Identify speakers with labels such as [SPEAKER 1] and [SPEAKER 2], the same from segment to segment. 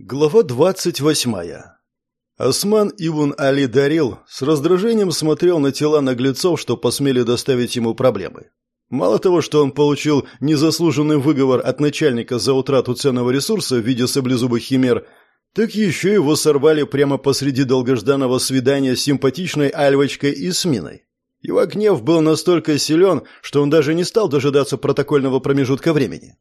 [SPEAKER 1] Глава двадцать восьмая. Осман Ибн Али Дарил с раздражением смотрел на тела наглецов, что посмели доставить ему проблемы. Мало того, что он получил незаслуженный выговор от начальника за утрату ценного ресурса в виде саблезубых химер, так еще его сорвали прямо посреди долгожданного свидания с симпатичной альвочкой Исминой. Его гнев был настолько силен, что он даже не стал дожидаться протокольного промежутка времени.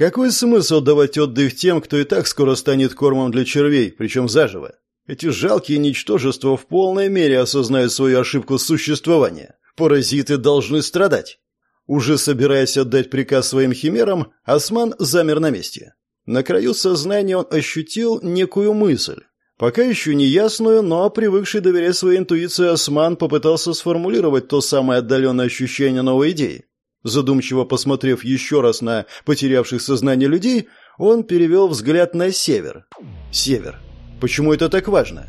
[SPEAKER 1] Какой смысл давать отдых тем, кто и так скоро станет кормом для червей, причем заживо? Эти жалкие ничтожества в полной мере осознают свою ошибку существования. Паразиты должны страдать. Уже собираясь отдать приказ своим химерам, Осман замер на месте. На краю сознания он ощутил некую мысль. Пока еще не ясную, но привыкший доверять своей интуиции Осман попытался сформулировать то самое отдаленное ощущение новой идеи. Задумчиво посмотрев еще раз на потерявших сознание людей, он перевел взгляд на север. Север. Почему это так важно?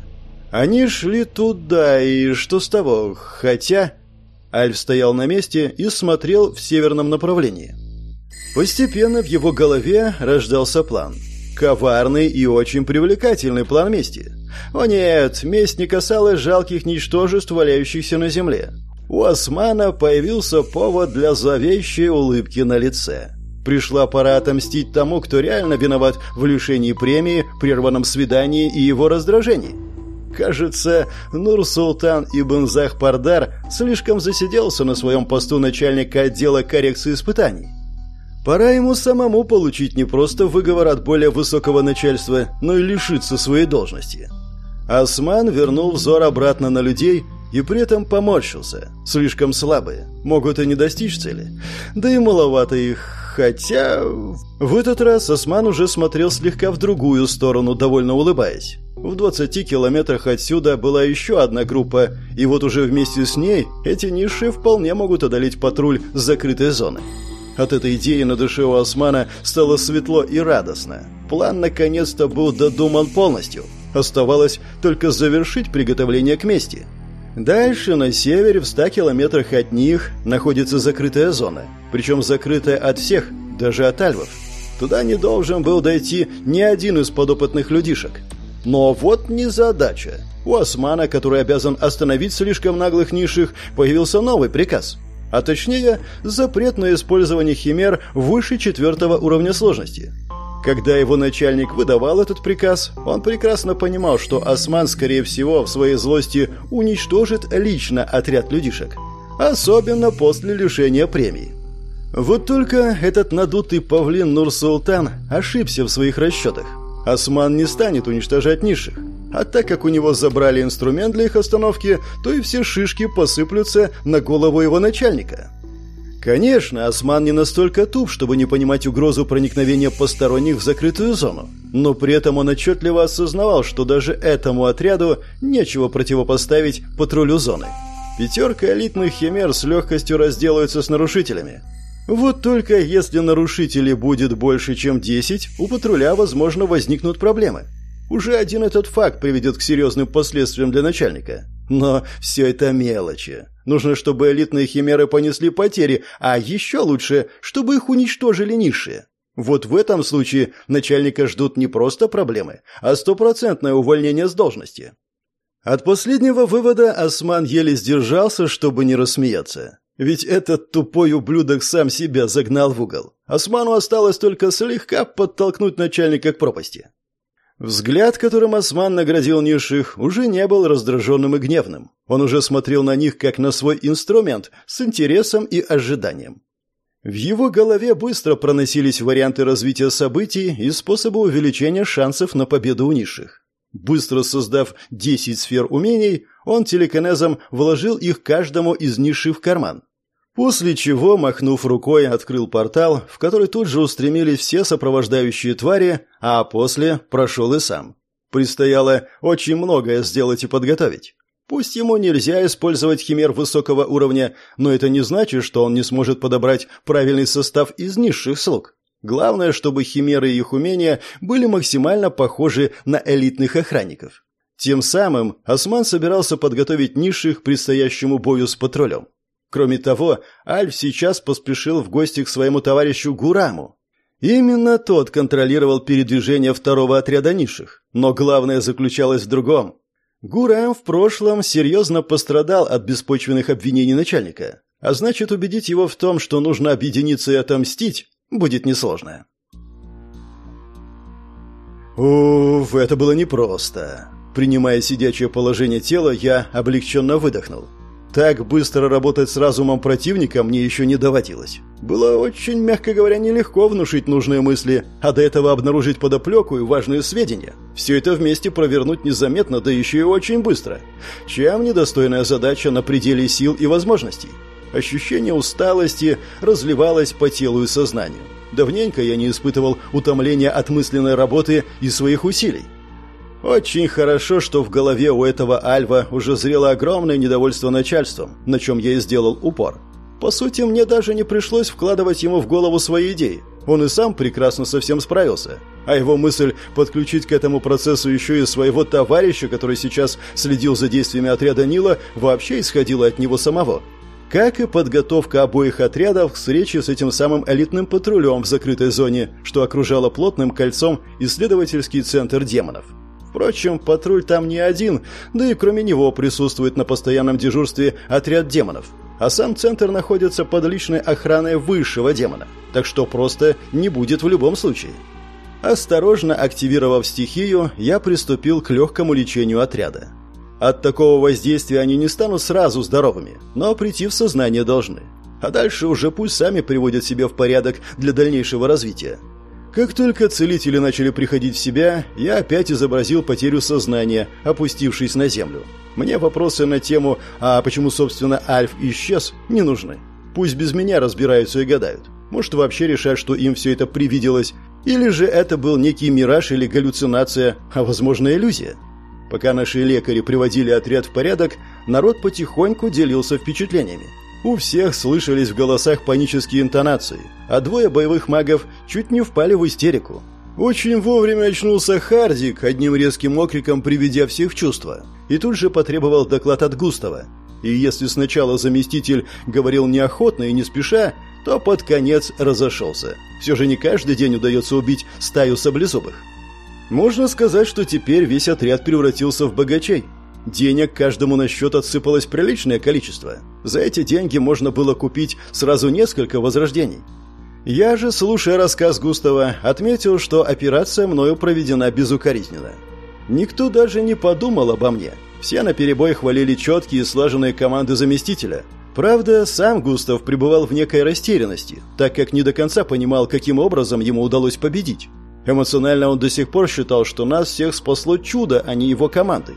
[SPEAKER 1] Они шли туда, и что с того? Хотя... Альф стоял на месте и смотрел в северном направлении. Постепенно в его голове рождался план. Коварный и очень привлекательный план мести. О нет, месть не касалась жалких ничтожеств, валяющихся на земле у Османа появился повод для зловещей улыбки на лице. Пришла пора отомстить тому, кто реально виноват в лишении премии, прерванном свидании и его раздражении. Кажется, Нур-Султан Ибн Захпардар слишком засиделся на своем посту начальника отдела коррекции испытаний. Пора ему самому получить не просто выговор от более высокого начальства, но и лишиться своей должности. Осман вернул взор обратно на людей и при этом поморщился. Слишком слабые, могут и не достичь цели. Да и маловато их, хотя... В этот раз Осман уже смотрел слегка в другую сторону, довольно улыбаясь. В 20 километрах отсюда была еще одна группа, и вот уже вместе с ней эти ниши вполне могут одолеть патруль с закрытой зоны. От этой идеи на душе у Османа стало светло и радостно. План наконец-то был додуман полностью. Оставалось только завершить приготовление к мести – Дальше, на севере, в 100 километрах от них, находится закрытая зона. Причем закрытая от всех, даже от альвов. Туда не должен был дойти ни один из подопытных людишек. Но вот незадача. У Османа, который обязан остановить слишком наглых низших, появился новый приказ. А точнее, запрет на использование химер выше четвертого уровня сложности. Когда его начальник выдавал этот приказ, он прекрасно понимал, что Осман, скорее всего, в своей злости уничтожит лично отряд людишек. Особенно после лишения премии. Вот только этот надутый павлин Нур-Султан ошибся в своих расчетах. Осман не станет уничтожать низших. А так как у него забрали инструмент для их остановки, то и все шишки посыплются на голову его начальника. Конечно, Осман не настолько туп, чтобы не понимать угрозу проникновения посторонних в закрытую зону. Но при этом он отчетливо осознавал, что даже этому отряду нечего противопоставить патрулю зоны. Пятерка элитных химер с легкостью разделаются с нарушителями. Вот только если нарушителей будет больше, чем 10, у патруля, возможно, возникнут проблемы. Уже один этот факт приведет к серьезным последствиям для начальника. Но все это мелочи. Нужно, чтобы элитные химеры понесли потери, а еще лучше, чтобы их уничтожили низшие. Вот в этом случае начальника ждут не просто проблемы, а стопроцентное увольнение с должности. От последнего вывода Осман еле сдержался, чтобы не рассмеяться. Ведь этот тупой ублюдок сам себя загнал в угол. Осману осталось только слегка подтолкнуть начальника к пропасти. Взгляд, которым Осман наградил низших, уже не был раздраженным и гневным. Он уже смотрел на них как на свой инструмент, с интересом и ожиданием. В его голове быстро проносились варианты развития событий и способы увеличения шансов на победу у низших. Быстро создав 10 сфер умений, он телекинезом вложил их каждому из низших в карман. После чего, махнув рукой, открыл портал, в который тут же устремились все сопровождающие твари, а после прошел и сам. Предстояло очень многое сделать и подготовить. Пусть ему нельзя использовать химер высокого уровня, но это не значит, что он не сможет подобрать правильный состав из низших слуг. Главное, чтобы химеры и их умения были максимально похожи на элитных охранников. Тем самым Осман собирался подготовить низших к предстоящему бою с патрулем. Кроме того, Альф сейчас поспешил в гости к своему товарищу Гураму. Именно тот контролировал передвижение второго отряда низших, но главное заключалось в другом. Гураем в прошлом серьезно пострадал от беспочвенных обвинений начальника, а значит убедить его в том, что нужно объединиться и отомстить, будет несложно. Уф, это было непросто. Принимая сидячее положение тела, я облегченно выдохнул. Так быстро работать с разумом противника мне еще не доводилось. Было очень, мягко говоря, нелегко внушить нужные мысли, а до этого обнаружить подоплеку и важные сведения. Все это вместе провернуть незаметно, да еще и очень быстро. Чем недостойная задача на пределе сил и возможностей. Ощущение усталости разливалось по телу и сознанию. Давненько я не испытывал утомления от мысленной работы и своих усилий. Очень хорошо, что в голове у этого Альва уже зрело огромное недовольство начальством, на чем я и сделал упор. По сути, мне даже не пришлось вкладывать ему в голову свои идеи. Он и сам прекрасно со всем справился. А его мысль подключить к этому процессу еще и своего товарища, который сейчас следил за действиями отряда Нила, вообще исходила от него самого. Как и подготовка обоих отрядов к встрече с этим самым элитным патрулем в закрытой зоне, что окружало плотным кольцом исследовательский центр демонов. Впрочем, патруль там не один, да и кроме него присутствует на постоянном дежурстве отряд демонов. А сам центр находится под личной охраной высшего демона, так что просто не будет в любом случае. Осторожно активировав стихию, я приступил к легкому лечению отряда. От такого воздействия они не станут сразу здоровыми, но прийти в сознание должны. А дальше уже пусть сами приводят себя в порядок для дальнейшего развития. Как только целители начали приходить в себя, я опять изобразил потерю сознания, опустившись на землю. Мне вопросы на тему «А почему, собственно, Альф исчез?» не нужны. Пусть без меня разбираются и гадают. Может, вообще решать, что им все это привиделось, или же это был некий мираж или галлюцинация, а, возможно, иллюзия. Пока наши лекари приводили отряд в порядок, народ потихоньку делился впечатлениями. У всех слышались в голосах панические интонации, а двое боевых магов чуть не впали в истерику. Очень вовремя очнулся Хардик, одним резким окриком приведя всех в чувство, и тут же потребовал доклад от Густава. И если сначала заместитель говорил неохотно и не спеша, то под конец разошелся. Все же не каждый день удается убить стаю саблезубых. Можно сказать, что теперь весь отряд превратился в богачей. Денег каждому на счет отсыпалось приличное количество. За эти деньги можно было купить сразу несколько возрождений. Я же, слушая рассказ Густава, отметил, что операция мною проведена безукоризненно. Никто даже не подумал обо мне. Все наперебой хвалили четкие и слаженные команды заместителя. Правда, сам Густав пребывал в некой растерянности, так как не до конца понимал, каким образом ему удалось победить. Эмоционально он до сих пор считал, что нас всех спасло чудо, а не его команды.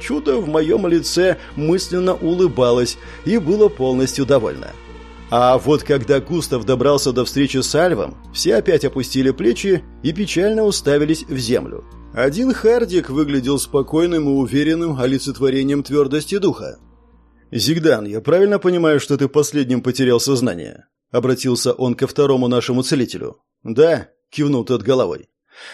[SPEAKER 1] Чудо в моем лице мысленно улыбалось и было полностью довольно. А вот когда Густав добрался до встречи с Альвом, все опять опустили плечи и печально уставились в землю. Один Хардик выглядел спокойным и уверенным олицетворением твердости духа. «Зигдан, я правильно понимаю, что ты последним потерял сознание?» Обратился он ко второму нашему целителю. «Да», — кивнул тот головой.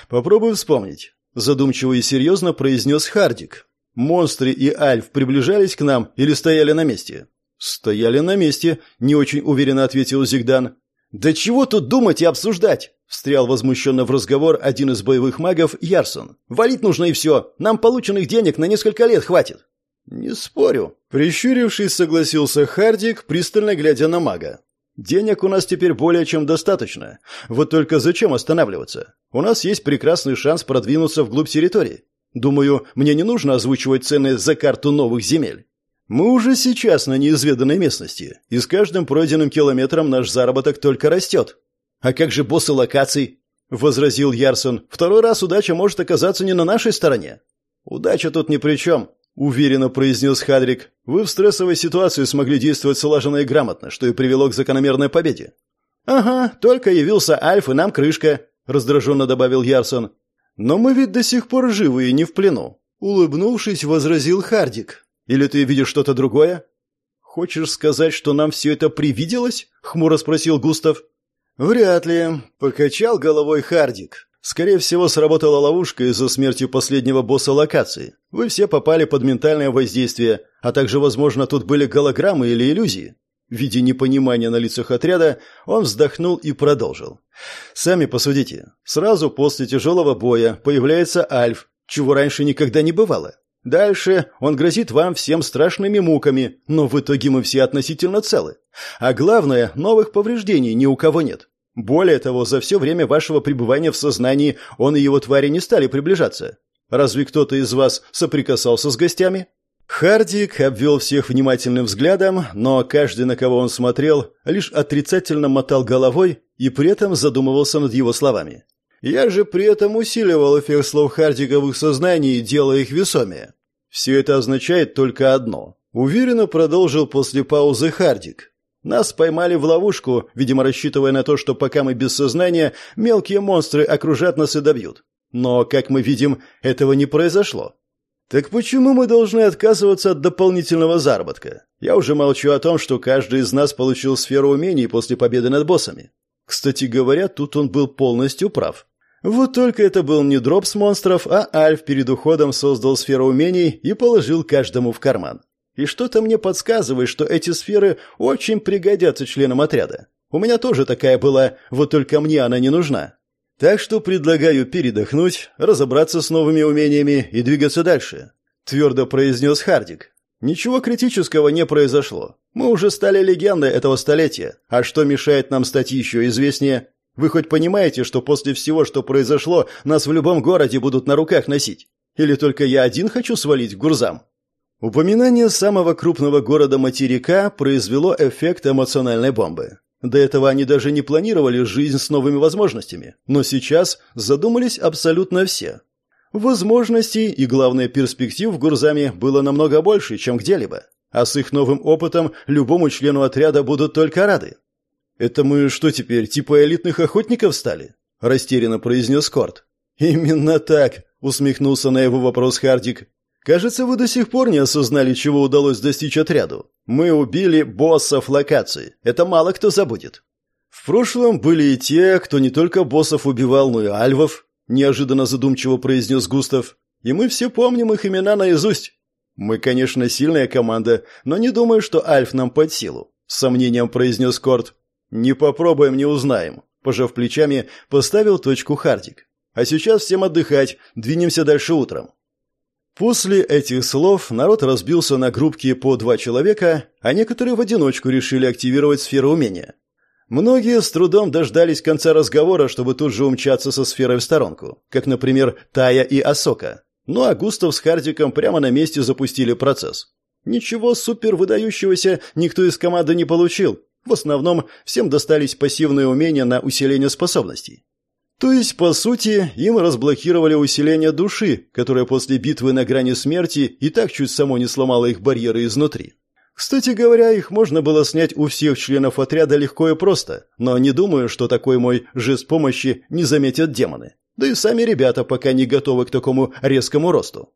[SPEAKER 1] «Попробуй вспомнить», — задумчиво и серьезно произнес Хардик, Монстры и Альф приближались к нам или стояли на месте? Стояли на месте, не очень уверенно ответил Зигдан. Да чего тут думать и обсуждать? Встрял возмущенно в разговор один из боевых магов Ярсон. Валить нужно и все. Нам полученных денег на несколько лет хватит. Не спорю. Прищурившись, согласился Хардик, пристально глядя на мага. Денег у нас теперь более чем достаточно. Вот только зачем останавливаться? У нас есть прекрасный шанс продвинуться вглубь территории. Думаю, мне не нужно озвучивать цены за карту новых земель. Мы уже сейчас на неизведанной местности, и с каждым пройденным километром наш заработок только растет. А как же боссы локаций? возразил Ярсон. Второй раз удача может оказаться не на нашей стороне. Удача тут ни при чем, уверенно произнес Хадрик. Вы в стрессовой ситуации смогли действовать слаженно и грамотно, что и привело к закономерной победе. Ага, только явился Альф и нам крышка, раздраженно добавил Ярсон. «Но мы ведь до сих пор живы и не в плену», — улыбнувшись, возразил Хардик. «Или ты видишь что-то другое?» «Хочешь сказать, что нам все это привиделось?» — хмуро спросил Густав. «Вряд ли», — покачал головой Хардик. «Скорее всего, сработала ловушка из-за смерти последнего босса локации. Вы все попали под ментальное воздействие, а также, возможно, тут были голограммы или иллюзии. Видя непонимание на лицах отряда, он вздохнул и продолжил. «Сами посудите. Сразу после тяжелого боя появляется Альф, чего раньше никогда не бывало. Дальше он грозит вам всем страшными муками, но в итоге мы все относительно целы. А главное, новых повреждений ни у кого нет. Более того, за все время вашего пребывания в сознании он и его твари не стали приближаться. Разве кто-то из вас соприкасался с гостями? Хардик обвел всех внимательным взглядом, но каждый, на кого он смотрел, лишь отрицательно мотал головой и при этом задумывался над его словами. Я же при этом усиливал эффект слов Хардика в их сознании, делая их весомее. Все это означает только одно. Уверенно продолжил после паузы Хардик. Нас поймали в ловушку, видимо, рассчитывая на то, что пока мы без сознания, мелкие монстры окружат нас и добьют. Но, как мы видим, этого не произошло. Так почему мы должны отказываться от дополнительного заработка? Я уже молчу о том, что каждый из нас получил сферу умений после победы над боссами. Кстати говоря, тут он был полностью прав. Вот только это был не дроп с монстров, а Альф перед уходом создал сферу умений и положил каждому в карман. И что-то мне подсказывает, что эти сферы очень пригодятся членам отряда. У меня тоже такая была, вот только мне она не нужна. Так что предлагаю передохнуть, разобраться с новыми умениями и двигаться дальше», — твердо произнес Хардик. «Ничего критического не произошло. Мы уже стали легендой этого столетия. А что мешает нам стать еще известнее? Вы хоть понимаете, что после всего, что произошло, нас в любом городе будут на руках носить? Или только я один хочу свалить к Гурзам?» Упоминание самого крупного города материка произвело эффект эмоциональной бомбы. До этого они даже не планировали жизнь с новыми возможностями, но сейчас задумались абсолютно все. Возможностей и, главное, перспектив в Гурзаме было намного больше, чем где-либо. А с их новым опытом любому члену отряда будут только рады. «Это мы что теперь, типа элитных охотников стали?» – растерянно произнес Корт. «Именно так», – усмехнулся на его вопрос Хардик. «Кажется, вы до сих пор не осознали, чего удалось достичь отряду. Мы убили боссов локации. Это мало кто забудет». «В прошлом были и те, кто не только боссов убивал, но и альвов», – неожиданно задумчиво произнес Густав. «И мы все помним их имена наизусть. Мы, конечно, сильная команда, но не думаю, что альф нам под силу», – с сомнением произнес Корт. «Не попробуем, не узнаем», – пожав плечами, поставил точку Хардик. «А сейчас всем отдыхать, двинемся дальше утром». После этих слов народ разбился на группки по два человека, а некоторые в одиночку решили активировать сферу умения. Многие с трудом дождались конца разговора, чтобы тут же умчаться со сферой в сторонку, как, например, Тая и Асока. Ну а Густав с Хардиком прямо на месте запустили процесс. Ничего супер выдающегося никто из команды не получил, в основном всем достались пассивные умения на усиление способностей. То есть, по сути, им разблокировали усиление души, которое после битвы на грани смерти и так чуть само не сломало их барьеры изнутри. Кстати говоря, их можно было снять у всех членов отряда легко и просто, но не думаю, что такой мой жест помощи не заметят демоны. Да и сами ребята пока не готовы к такому резкому росту.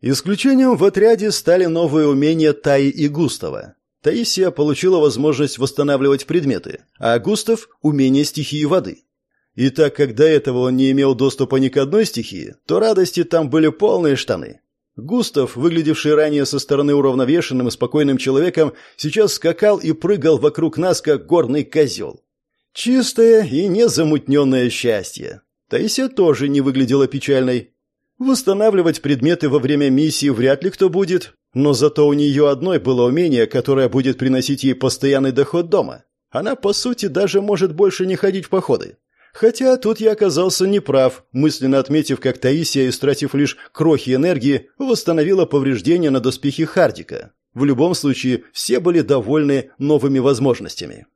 [SPEAKER 1] Исключением в отряде стали новые умения Таи и Густава. Таисия получила возможность восстанавливать предметы, а Густав – умение стихии воды. И так как до этого он не имел доступа ни к одной стихии, то радости там были полные штаны. Густав, выглядевший ранее со стороны уравновешенным и спокойным человеком, сейчас скакал и прыгал вокруг нас, как горный козел. Чистое и незамутненное счастье. Таисия тоже не выглядела печальной. Восстанавливать предметы во время миссии вряд ли кто будет, но зато у нее одной было умение, которое будет приносить ей постоянный доход дома. Она, по сути, даже может больше не ходить в походы. Хотя тут я оказался неправ, мысленно отметив, как Таисия, истратив лишь крохи энергии, восстановила повреждения на доспехе Хардика. В любом случае, все были довольны новыми возможностями.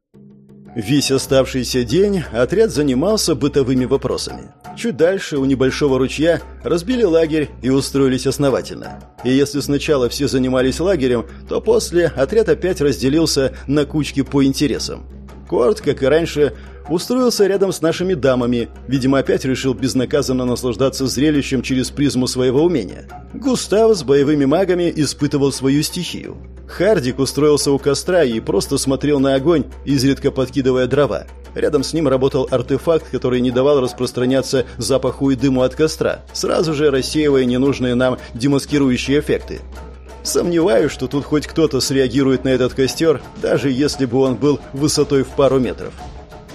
[SPEAKER 1] Весь оставшийся день отряд занимался бытовыми вопросами. Чуть дальше, у небольшого ручья, разбили лагерь и устроились основательно. И если сначала все занимались лагерем, то после отряд опять разделился на кучки по интересам. Корт, как и раньше, устроился рядом с нашими дамами, видимо, опять решил безнаказанно наслаждаться зрелищем через призму своего умения. Густав с боевыми магами испытывал свою стихию. Хардик устроился у костра и просто смотрел на огонь, изредка подкидывая дрова. Рядом с ним работал артефакт, который не давал распространяться запаху и дыму от костра, сразу же рассеивая ненужные нам демаскирующие эффекты. Сомневаюсь, что тут хоть кто-то среагирует на этот костер, даже если бы он был высотой в пару метров.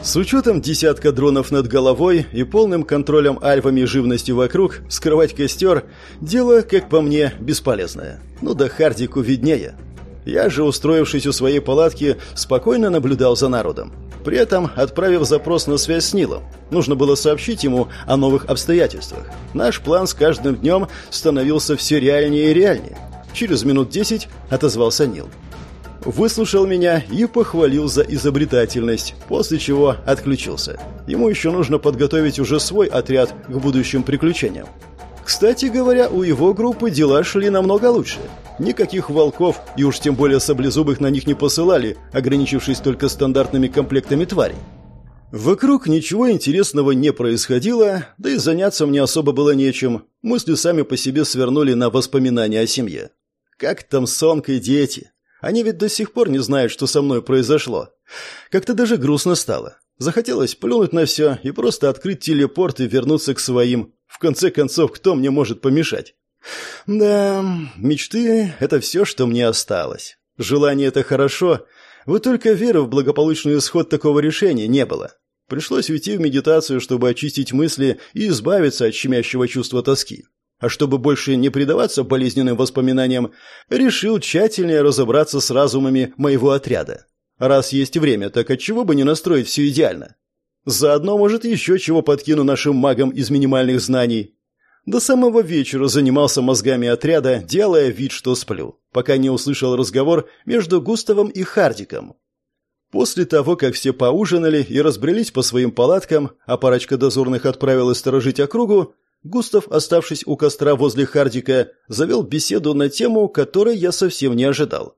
[SPEAKER 1] С учетом десятка дронов над головой и полным контролем альвами живности вокруг, скрывать костер – дело, как по мне, бесполезное. Ну да Хардику виднее. Я же, устроившись у своей палатки, спокойно наблюдал за народом. При этом отправив запрос на связь с Нилом. Нужно было сообщить ему о новых обстоятельствах. Наш план с каждым днем становился все реальнее и реальнее. Через минут десять отозвался Нил выслушал меня и похвалил за изобретательность, после чего отключился. Ему еще нужно подготовить уже свой отряд к будущим приключениям. Кстати говоря, у его группы дела шли намного лучше. Никаких волков и уж тем более саблезубых на них не посылали, ограничившись только стандартными комплектами тварей. Вокруг ничего интересного не происходило, да и заняться мне особо было нечем. Мысли сами по себе свернули на воспоминания о семье. Как там Сонка и дети? Они ведь до сих пор не знают, что со мной произошло. Как-то даже грустно стало. Захотелось плюнуть на все и просто открыть телепорт и вернуться к своим. В конце концов, кто мне может помешать? Да, мечты — это все, что мне осталось. Желание — это хорошо, вот только веры в благополучный исход такого решения не было. Пришлось уйти в медитацию, чтобы очистить мысли и избавиться от щемящего чувства тоски а чтобы больше не предаваться болезненным воспоминаниям, решил тщательнее разобраться с разумами моего отряда. Раз есть время, так отчего бы не настроить все идеально? Заодно, может, еще чего подкину нашим магам из минимальных знаний. До самого вечера занимался мозгами отряда, делая вид, что сплю, пока не услышал разговор между Густавом и Хардиком. После того, как все поужинали и разбрелись по своим палаткам, а парочка дозорных отправилась сторожить округу, Густав, оставшись у костра возле Хардика, завел беседу на тему, которой я совсем не ожидал.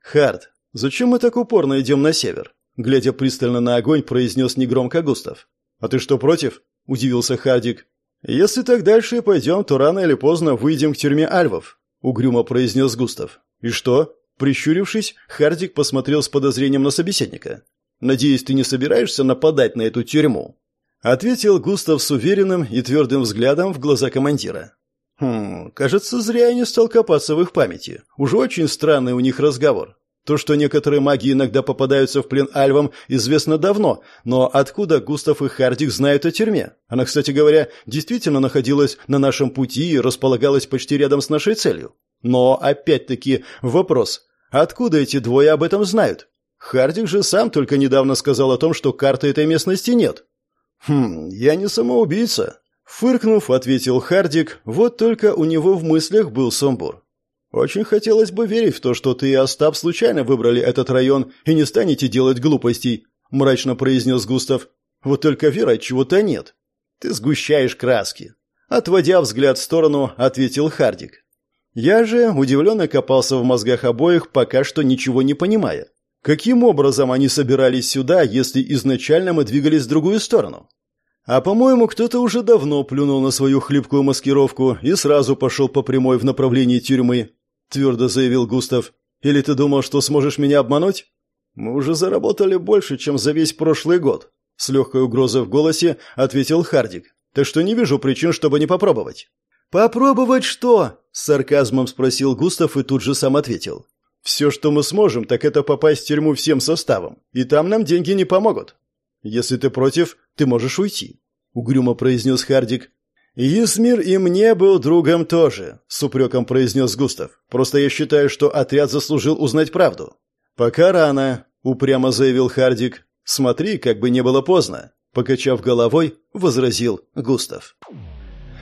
[SPEAKER 1] «Хард, зачем мы так упорно идем на север?» Глядя пристально на огонь, произнес негромко Густав. «А ты что, против?» – удивился Хардик. «Если так дальше и пойдем, то рано или поздно выйдем к тюрьме альвов», – угрюмо произнес Густав. «И что?» Прищурившись, Хардик посмотрел с подозрением на собеседника. «Надеюсь, ты не собираешься нападать на эту тюрьму?» Ответил Густав с уверенным и твердым взглядом в глаза командира. Хм, кажется, зря я не стал копаться в их памяти. Уже очень странный у них разговор. То, что некоторые маги иногда попадаются в плен альвам, известно давно, но откуда Густав и Хардик знают о тюрьме? Она, кстати говоря, действительно находилась на нашем пути и располагалась почти рядом с нашей целью. Но, опять-таки, вопрос, откуда эти двое об этом знают? Хардик же сам только недавно сказал о том, что карты этой местности нет. «Хм, я не самоубийца», — фыркнув, ответил Хардик, вот только у него в мыслях был сомбур. «Очень хотелось бы верить в то, что ты и Остап случайно выбрали этот район и не станете делать глупостей», — мрачно произнес Густав. «Вот только веры чего-то нет. Ты сгущаешь краски». Отводя взгляд в сторону, ответил Хардик. Я же удивленно копался в мозгах обоих, пока что ничего не понимая. Каким образом они собирались сюда, если изначально мы двигались в другую сторону? А по-моему, кто-то уже давно плюнул на свою хлипкую маскировку и сразу пошел по прямой в направлении тюрьмы, твердо заявил Густав. Или ты думал, что сможешь меня обмануть? Мы уже заработали больше, чем за весь прошлый год, с легкой угрозой в голосе ответил Хардик. Так что не вижу причин, чтобы не попробовать. Попробовать что? с сарказмом спросил Густав и тут же сам ответил. Все, что мы сможем, так это попасть в тюрьму всем составом, и там нам деньги не помогут. Если ты против, ты можешь уйти, угрюмо произнес Хардик. Есмир и мне был другом тоже, с упреком произнес Густав. Просто я считаю, что отряд заслужил узнать правду. Пока рано, упрямо заявил Хардик. Смотри, как бы не было поздно, покачав головой, возразил Густав.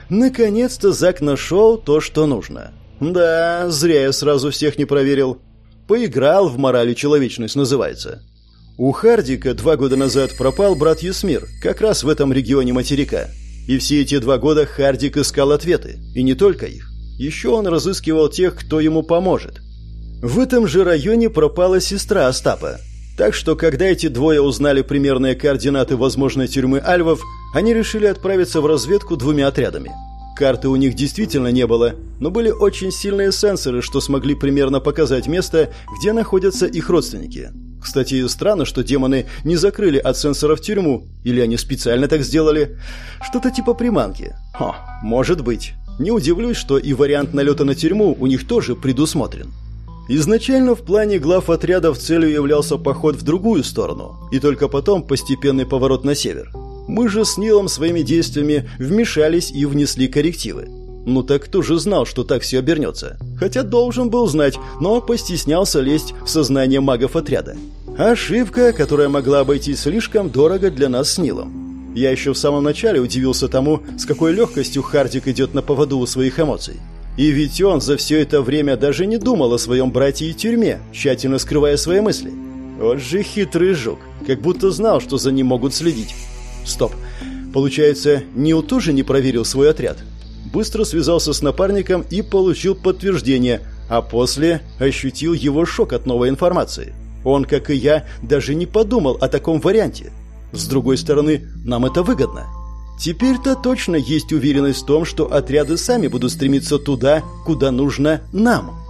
[SPEAKER 1] Наконец-то Зак нашел то, что нужно. Да, зря я сразу всех не проверил. Поиграл в морали человечность, называется. У Хардика два года назад пропал брат Юсмир, как раз в этом регионе материка. И все эти два года Хардик искал ответы, и не только их. Еще он разыскивал тех, кто ему поможет. В этом же районе пропала сестра Остапа. Так что, когда эти двое узнали примерные координаты возможной тюрьмы Альвов, они решили отправиться в разведку двумя отрядами – Карты у них действительно не было, но были очень сильные сенсоры, что смогли примерно показать место, где находятся их родственники. Кстати, странно, что демоны не закрыли от сенсоров тюрьму, или они специально так сделали. Что-то типа приманки. Хо, может быть. Не удивлюсь, что и вариант налета на тюрьму у них тоже предусмотрен. Изначально в плане глав отрядов целью являлся поход в другую сторону, и только потом постепенный поворот на север. Мы же с Нилом своими действиями вмешались и внесли коррективы. Ну так кто же знал, что так все обернется? Хотя должен был знать, но постеснялся лезть в сознание магов отряда. Ошибка, которая могла обойтись слишком дорого для нас с Нилом. Я еще в самом начале удивился тому, с какой легкостью Хардик идет на поводу у своих эмоций. И ведь он за все это время даже не думал о своем брате и тюрьме, тщательно скрывая свои мысли. Вот же хитрый жук, как будто знал, что за ним могут следить. Стоп. Получается, Нил тоже не проверил свой отряд. Быстро связался с напарником и получил подтверждение, а после ощутил его шок от новой информации. Он, как и я, даже не подумал о таком варианте. С другой стороны, нам это выгодно. Теперь-то точно есть уверенность в том, что отряды сами будут стремиться туда, куда нужно нам.